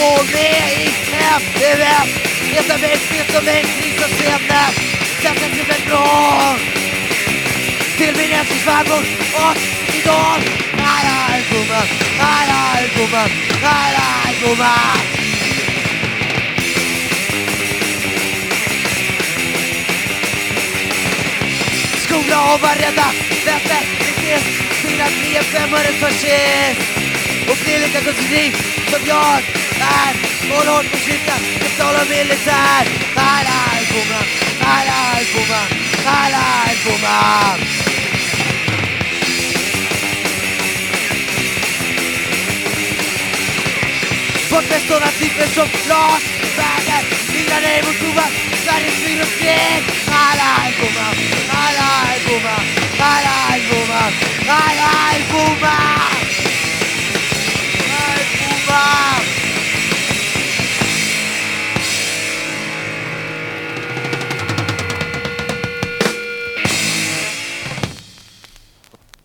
Gå med i FBF. Heta mig fritt som en kris och scenen. Sätta sig väl bra. Till min älsklingsfarbror och idol. Här är gumman, här är gumman, här är gumman. Skola och Varenda rädda, det finns fyra, tre, fem öre för sist. Och bli lika konstruktiv som jag side Kolon på kyrkan, det talar militär Nej, nej, bomma, nej, nej, bomma, nej, nej, bomma Bort med sådana typer som Lars Berger, digrar dig mot toan, Sveriges vin och skräck